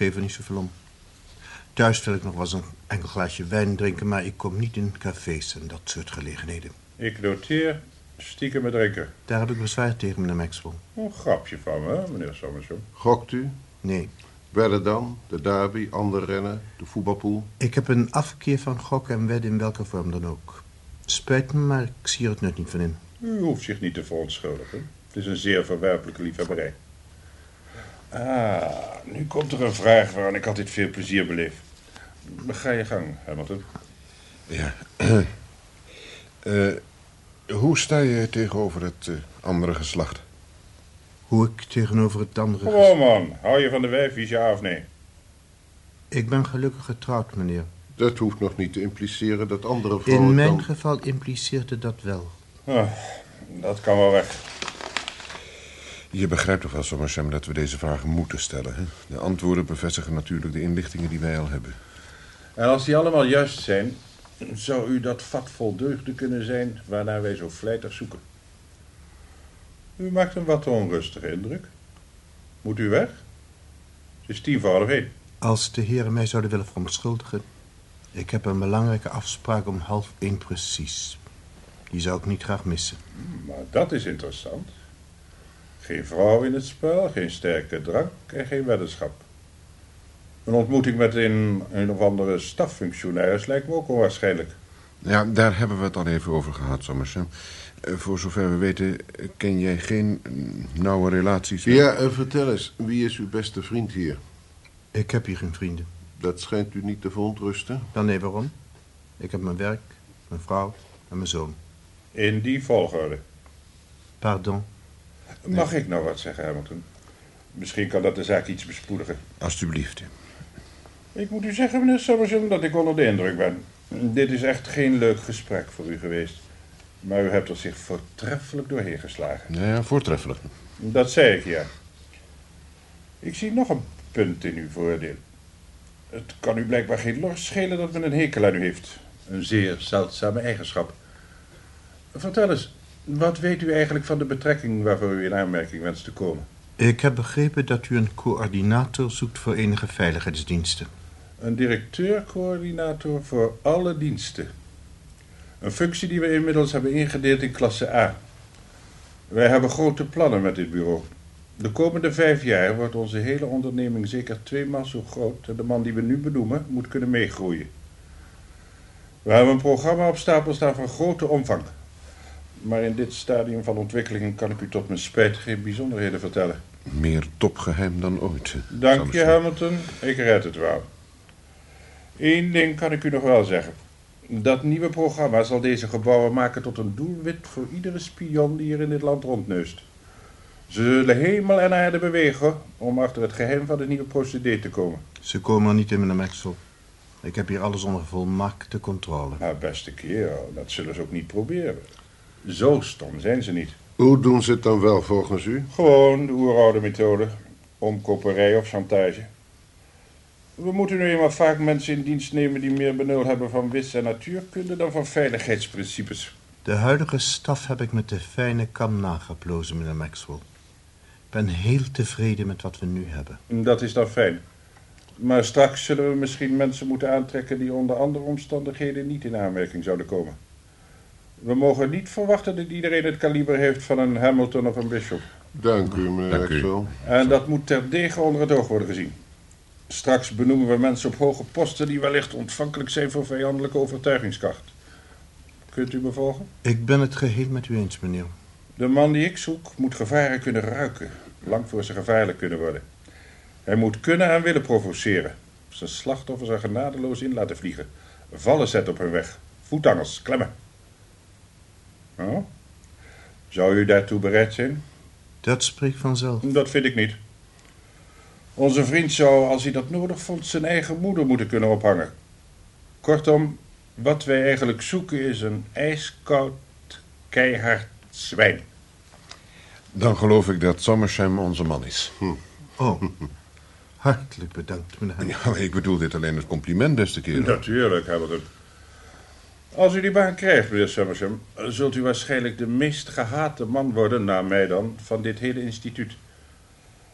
geef er niet zoveel om. Thuis wil ik nog wel eens een enkel glaasje wijn drinken... maar ik kom niet in cafés en dat soort gelegenheden. Ik noteer stiekem met drinken. Daar heb ik bezwaar tegen, meneer Maxwell. Een grapje van me, meneer Sommerson. Gokt u? Nee, Wedden dan? De derby, ander rennen, de voetbalpool? ik heb een afkeer van gokken en wedden in welke vorm dan ook. Spijt me, maar ik zie er het nut niet van in. U hoeft zich niet te verontschuldigen. Het is een zeer verwerpelijke liefhebberij. Ah, nu komt er een vraag waaraan ik altijd veel plezier beleef. Ga je gang, Hamilton. Ja. Eh, hoe sta je tegenover het eh, andere geslacht? Hoe ik tegenover het andere... Gewoon man, hou je van de wijfjes, ja of nee? Ik ben gelukkig getrouwd, meneer. Dat hoeft nog niet te impliceren dat andere vrouwen... In mijn dan- geval impliceerde dat wel. Ah, dat kan wel weg. Je begrijpt toch wel, Sommersem, dat we deze vragen moeten stellen. Hè? De antwoorden bevestigen natuurlijk de inlichtingen die wij al hebben. En als die allemaal juist zijn, zou u dat vat vol deugden kunnen zijn waarnaar wij zo vlijtig zoeken. U maakt een wat onrustige indruk. Moet u weg? Het is tien voor half één. Als de heren mij zouden willen verontschuldigen... Ik heb een belangrijke afspraak om half één precies. Die zou ik niet graag missen. Maar dat is interessant. Geen vrouw in het spel, geen sterke drank en geen weddenschap. Een ontmoeting met een, een of andere staffunctionaris lijkt me ook onwaarschijnlijk. Ja, daar hebben we het al even over gehad, Sommersem. Eh, voor zover we weten, eh, ken jij geen mm, nauwe relaties... met- Ja, en vertel eens, wie is uw beste vriend hier? Ik heb hier geen vrienden. Dat schijnt u niet te verontrusten. Wel nee, waarom? Ik heb mijn werk, mijn vrouw en mijn zoon. In die volgorde. Pardon. Mag ik nou wat zeggen, Hamilton? Misschien kan dat de zaak iets bespoedigen. Alsjeblieft. Ik moet u zeggen, meneer Summerson, dat ik onder de indruk ben. Dit is echt geen leuk gesprek voor u geweest. Maar u hebt er zich voortreffelijk doorheen geslagen. Ja, voortreffelijk. Dat zei ik, ja. Ik zie nog een punt in uw voordeel. Het kan u blijkbaar geen lors schelen dat men een hekel aan u heeft. Een zeer zeldzame eigenschap. Vertel eens, wat weet u eigenlijk van de betrekking waarvoor u in aanmerking wenst te komen? Ik heb begrepen dat u een coördinator zoekt voor enige veiligheidsdiensten. Een directeur-coördinator voor alle diensten. Een functie die we inmiddels hebben ingedeeld in klasse A. Wij hebben grote plannen met dit bureau. De komende vijf jaar wordt onze hele onderneming zeker tweemaal zo groot en de man die we nu benoemen moet kunnen meegroeien. We hebben een programma op stapel staan van grote omvang. Maar in dit stadium van ontwikkeling kan ik u tot mijn spijt geen bijzonderheden vertellen. Meer topgeheim dan ooit. Dank je. Hamilton. Ik red het wel. Eén ding kan ik u nog wel zeggen. Dat nieuwe programma zal deze gebouwen maken tot een doelwit voor iedere spion die hier in dit land rondneust. Ze zullen hemel en aarde bewegen om achter het geheim van het nieuwe procedé te komen. Ze komen er niet in, meneer Maxwell. Ik heb hier alles onder volmaakte controle. Nou, beste kerel, dat zullen ze ook niet proberen. Zo stom zijn ze niet. Hoe doen ze het dan wel volgens u? Gewoon de oeroude methode. Omkoperij of chantage. We moeten nu eenmaal vaak mensen in dienst nemen die meer benul hebben van wis- en natuurkunde dan van veiligheidsprincipes. De huidige staf heb ik met de fijne kam nageplozen, meneer Maxwell. Ik ben heel tevreden met wat we nu hebben. Dat is dan fijn. Maar straks zullen we misschien mensen moeten aantrekken die onder andere omstandigheden niet in aanmerking zouden komen. We mogen niet verwachten dat iedereen het kaliber heeft van een Hamilton of een Bishop. Dank u, meneer Dank u. En dat moet terdege onder het oog worden gezien. Straks benoemen we mensen op hoge posten die wellicht ontvankelijk zijn voor vijandelijke overtuigingskracht. Kunt u me volgen? Ik ben het geheel met u eens, meneer. De man die ik zoek moet gevaren kunnen ruiken, lang voor ze gevaarlijk kunnen worden. Hij moet kunnen en willen provoceren. Zijn slachtoffers er genadeloos in laten vliegen. Vallen zetten op hun weg. Voetangels, klemmen. Zou u daartoe bereid zijn? Dat spreekt vanzelf. Dat vind ik niet. Onze vriend zou, als hij dat nodig vond, zijn eigen moeder moeten kunnen ophangen. Kortom, wat wij eigenlijk zoeken is een ijskoud, keihard zwijn. Dan geloof ik dat Sommersem onze man is. Oh, hartelijk bedankt, meneer. Ja, ik bedoel dit alleen als compliment, beste kerel. Natuurlijk, Hamilton. Als u die baan krijgt, meneer Summerson, zult u waarschijnlijk de meest gehate man worden, na mij dan, van dit hele instituut.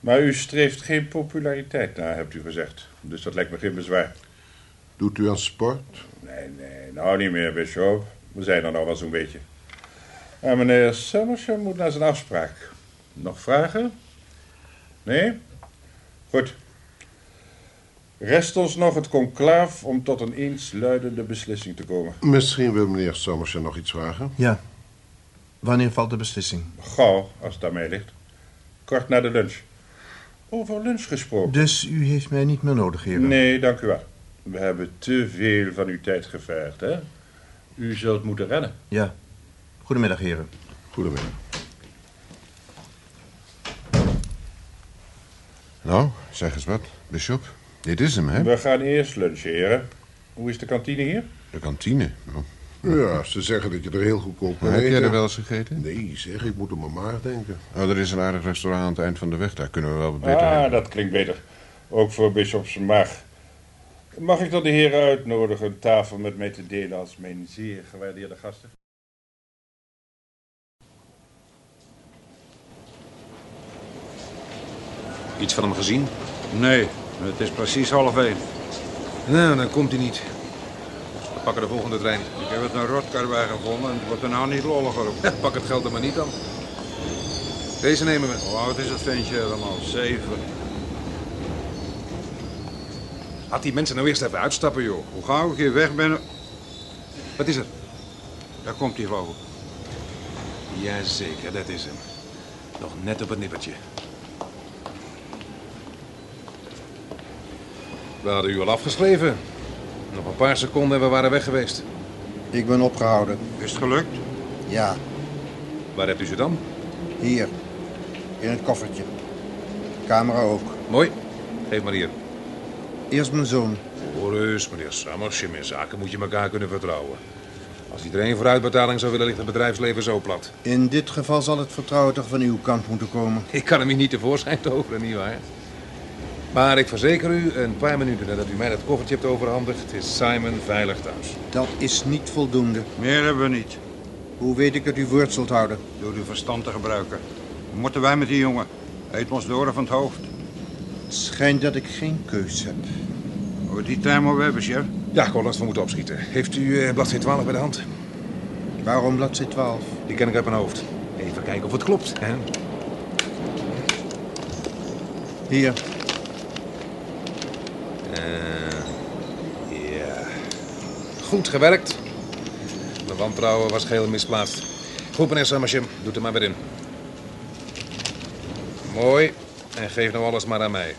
Maar u streeft geen populariteit na, hebt u gezegd. Dus dat lijkt me geen bezwaar. Doet u aan sport? Nee, nee, nou niet meer, Bishop. We zijn er nou wel zo'n beetje. En meneer Summersham moet naar zijn afspraak. Nog vragen? Nee? Goed. Rest ons nog het conclaaf om tot een eensluidende beslissing te komen. Misschien wil meneer Sommersen nog iets vragen. Ja. Wanneer valt de beslissing? Gauw, als het aan mij ligt. Kort na de lunch. Over lunch gesproken. Dus u heeft mij niet meer nodig, heren? Nee, dank u wel. We hebben te veel van uw tijd gevergd, hè? U zult moeten rennen. Ja. Goedemiddag, heren. Goedemiddag. Nou, zeg eens wat, Bishop. Dit is hem, hè? We gaan eerst lunchen, heren. Hoe is de kantine hier? De kantine. Oh. Ja, ze zeggen dat je er heel goedkoop kan Heb jij er wel eens gegeten? Nee, zeg, ik moet op mijn maag denken. Oh, er is een aardig restaurant aan het eind van de weg. Daar kunnen we wel wat beter ah, dat klinkt beter. Ook voor Bishops maag. Mag ik dan de heren uitnodigen een tafel met mij te delen als mijn zeer gewaardeerde gasten? Iets van hem gezien? Nee, het is precies half één. Nou, dan komt hij niet. We pakken de volgende trein. Ik heb het een rotkarwei gevonden en het wordt er nou niet lolliger op. Ja, pak het geld er maar niet dan. Deze nemen we. Hoe oud is het ventje helemaal? Zeven. Laat die mensen nou eerst even uitstappen, joh. Hoe gauw ik hier weg ben, Wat is er? daar komt hij geloof ik. Jazeker, dat is hem. Nog net op het nippertje. We hadden u al afgeschreven. Nog een paar seconden en we waren weg geweest. Ik ben opgehouden. Is het gelukt? Ja, Waar hebt u ze dan? hier. In het koffertje. Camera ook. Mooi. Geef maar hier. Eerst mijn zoon. Hoor eens, meneer Sammers. In zaken moet je elkaar kunnen vertrouwen. Als iedereen vooruitbetaling zou willen, ligt het bedrijfsleven zo plat. In dit geval zal het vertrouwen toch van uw kant moeten komen. Ik kan hem hier niet tevoorschijn toveren, nietwaar? Maar ik verzeker u, een paar minuten nadat u mij dat koffertje hebt overhandigd, is Simon veilig thuis. Dat is niet voldoende. Meer hebben we niet. Hoe weet ik dat u woord zult houden? Door uw verstand te gebruiken. Wat moeten wij met die jongen? Eet ons door van het hoofd. Het schijnt dat ik geen keus heb. Over die trein moeten we hebben, chef. Ja, Collins, we moeten opschieten. Heeft u eh, bladzijde 12 bij de hand? Waarom bladzijde 12? Die ken ik uit mijn hoofd. Even kijken of het klopt. Hè? Hier. Eh, ja. Goed gewerkt. Mijn wantrouwen was geheel misplaatst. Goed, meneer Summersham. Doet er maar weer in. Mooi. En geef nou alles maar aan mij.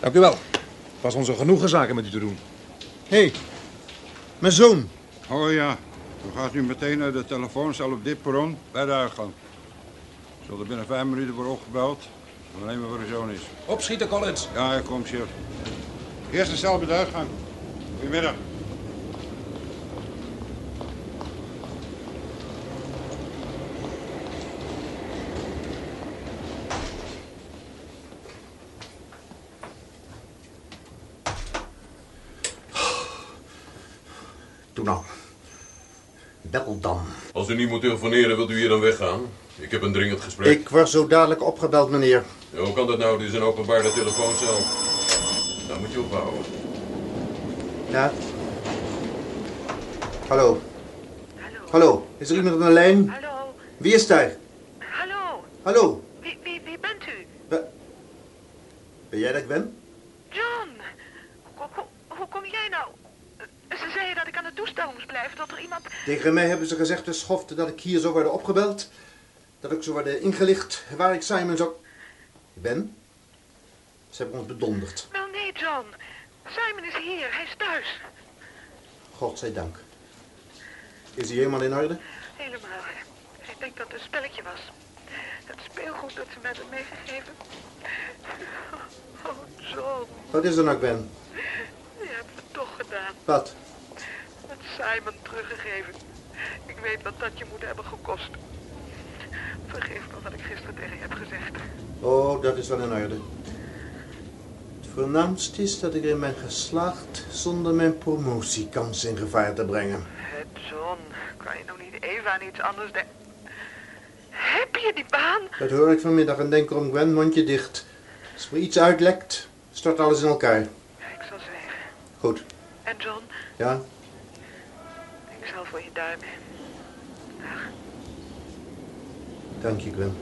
Dank u wel. Het was onze genoegen zaken met u te doen. Hé, hey, mijn zoon. Oh ja, u gaat nu meteen naar de telefooncel op dit perron bij de uitgang. Zal er binnen vijf minuten worden opgebeld. Nemen we waar uw zoon is. Opschieten, Collins. Ja, hij komt, chef. Eerste cel bij de uitgang. Goedemiddag. Doe nou. Bel dan. Als u niet moet telefoneren, wilt u hier dan weggaan? Ik heb een dringend gesprek. Ik word zo dadelijk opgebeld, meneer. Ja, hoe kan dat nou? Dit is een openbare telefooncel. Daar moet je ophouden. Ja. Hallo. Hallo. Is er iemand aan de lijn? Hallo, Wie is daar? hallo. Hallo. Wie, wie, wie bent u? Ben jij dat ik ben? John. Hoe, hoe, hoe kom jij nou? Ze zeiden dat ik aan het toestel moest blijven tot er iemand... Tegen mij hebben ze gezegd de schofte dat ik hier zou worden opgebeld. Dat ik zou worden ingelicht waar ik Simon zou... Ben? Ze hebben ons bedonderd. Wel nee, John. Simon is hier. Hij is thuis. Godzijdank. Is hij helemaal in orde? Helemaal. Ik denk dat het een spelletje was. Het speelgoed dat ze me hebben meegegeven. Oh, John. Wat is er nou, Ben? Je hebt het toch gedaan. Wat? Het Simon teruggegeven. Ik weet wat dat je moet hebben gekost. Vergeef me wat ik gisteren tegen je heb gezegd. Oh, dat is wel in orde. Het voornaamste is dat ik erin ben geslaagd zonder mijn promotiekans in gevaar te brengen. John, kan je nog niet even aan iets anders denken? Heb je je die baan? Dat hoor ik vanmiddag en denk erom, Gwen, mondje dicht. Als er iets uitlekt, stort alles in elkaar. Ja, ik zal zwijgen. Goed. En John, Ja? Zal voor je duimen. Dag. Dank je, Gwen.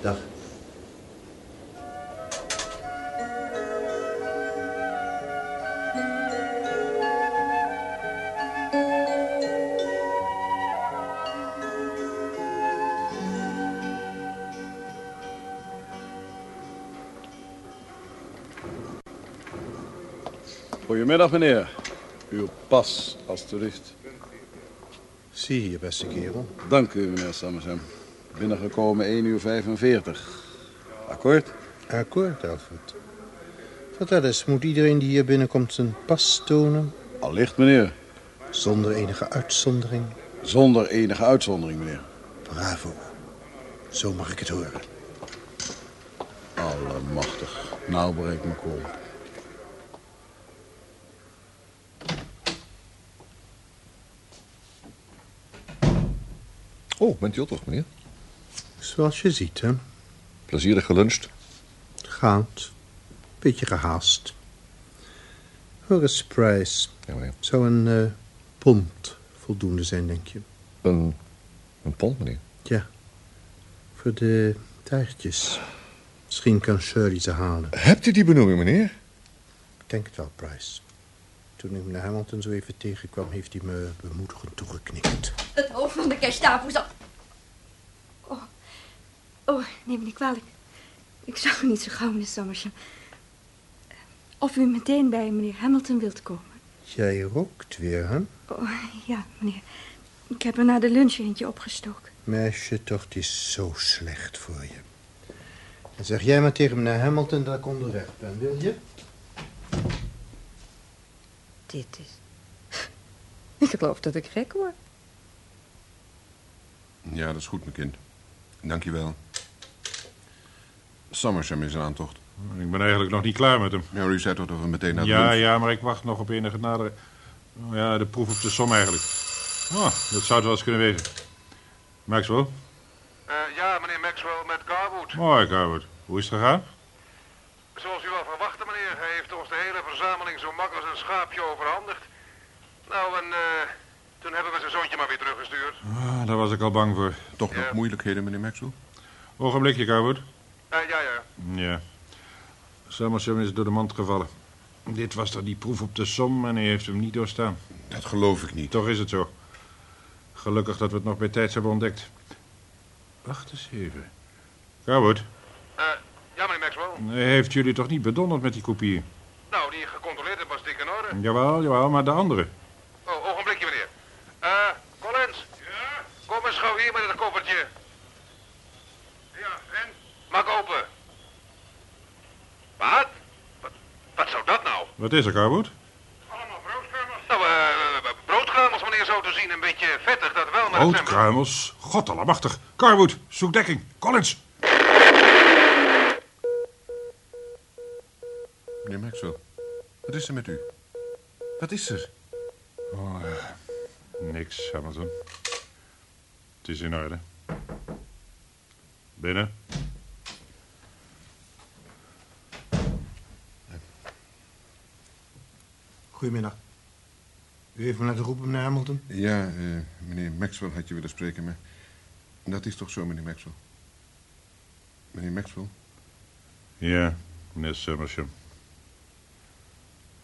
Dag. Goedemiddag, meneer. Pas als toerist. Zie hier, beste kerel. Dank u, meneer Summersham. Binnengekomen 1 uur 45. Akkoord? Akkoord, Alfred. Vertel eens, moet iedereen die hier binnenkomt zijn pas tonen? Allicht, meneer. Zonder enige uitzondering? Zonder enige uitzondering, meneer. Bravo. Zo mag ik het horen. Allemachtig. Nou breekt mijn kool. Oh, bent u al toch, meneer? Zoals je ziet, hè. Plezierig geluncht. Gaat. Beetje gehaast. Horace Price. Ja, meneer. Zou een eh, pond voldoende zijn, denk je? Een, een pond, meneer. Ja. Voor de taartjes. Misschien kan Shirley ze halen. Hebt u die benoeming, meneer? Ik denk het wel, Price. Toen ik meneer Hamilton zo even tegenkwam, heeft hij me bemoedigend toegeknikt. Het hoofd van de Gestapo zat... Oh, oh neem me niet kwalijk. Ik zag u niet zo gauw, meneer Summersham. Of u meteen bij meneer Hamilton wilt komen. Jij rookt weer, hè? Oh, ja, meneer. Ik heb er na de lunch eentje opgestoken. Meisje, toch, het is zo slecht voor je. En zeg jij maar tegen meneer Hamilton dat ik onderweg ben, wil je? Dit is... Ik geloof dat ik gek word. Ja, dat is goed, mijn kind. Dank je wel. Summersham is een aantocht. Ik ben eigenlijk nog niet klaar met hem. Ja, u zei toch dat we meteen naar de Ja, lunch- ja, maar ik wacht nog op enige nadere... Oh, ja, de proef op de som eigenlijk. Oh, dat zou het wel eens kunnen wezen. Maxwell? Eh, ja, meneer Maxwell met Garwood. Mooi, Carwood. Hoe is het gegaan? Zoals u wel verwachtte, meneer. Hij heeft ons de hele verzameling zo mak als een schaapje overhandigd. Nou, en eh, toen hebben we zijn zoontje maar weer teruggestuurd. Ah, daar was ik al bang voor. Toch nog moeilijkheden, meneer Maxwell? Ogenblikje, Carwood. Eh, ja, ja. Ja. Summersham is door de mand gevallen. Dit was dan die proef op de som en hij heeft hem niet doorstaan. Dat geloof ik niet. Toch is het zo. Gelukkig dat we het nog bij tijds hebben ontdekt. Wacht eens even. Carwood, Eh, ja, meneer Maxwell. heeft jullie toch niet bedonderd met die kopieën? Nou, die gecontroleerd was dik in orde. Jawel, jawel, maar de andere. Oh, ogenblikje, meneer. Eh, Collins. Ja? Kom eens gauw hier met het koffertje. Ja, en? Maak open. Wat? Wat, wat zou dat nou? Wat is er, Carwood? Nou, eh, broodkruimels, meneer, zo te zien. Een beetje vettig, dat wel, maar... het zijn- Broodkruimels? God allemachtig. Carwood, zoek dekking. Collins. Meneer Maxwell, wat is er met u? Wat is er? Oh, eh, niks, Hamilton. Het is in orde. Binnen. Goedemiddag. U heeft me laten roepen, meneer Hamilton? Ja, eh, meneer Maxwell had je willen spreken, maar... Dat is toch zo, meneer Maxwell? Meneer Maxwell? Ja, meneer Summersham.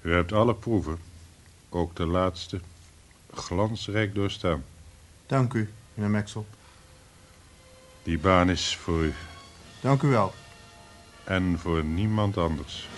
U hebt alle proeven, ook de laatste, glansrijk doorstaan. Dank u, meneer Maxwell. Die baan is voor u Dank u wel. en voor niemand anders.